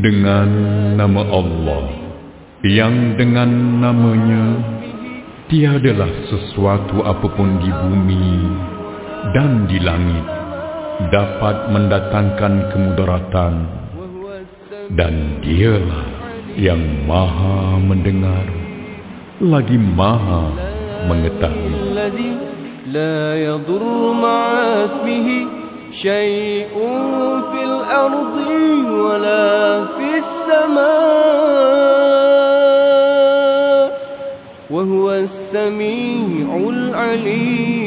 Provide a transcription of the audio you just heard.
Dengan nama Allah yang dengan namanya tiadalah sesuatu apapun di bumi dan di langit dapat mendatangkan kemudaratan. Dan dialah yang maha mendengar lagi maha mengetahui شيء في الأرض ولا في السماء وهو السميع العليم.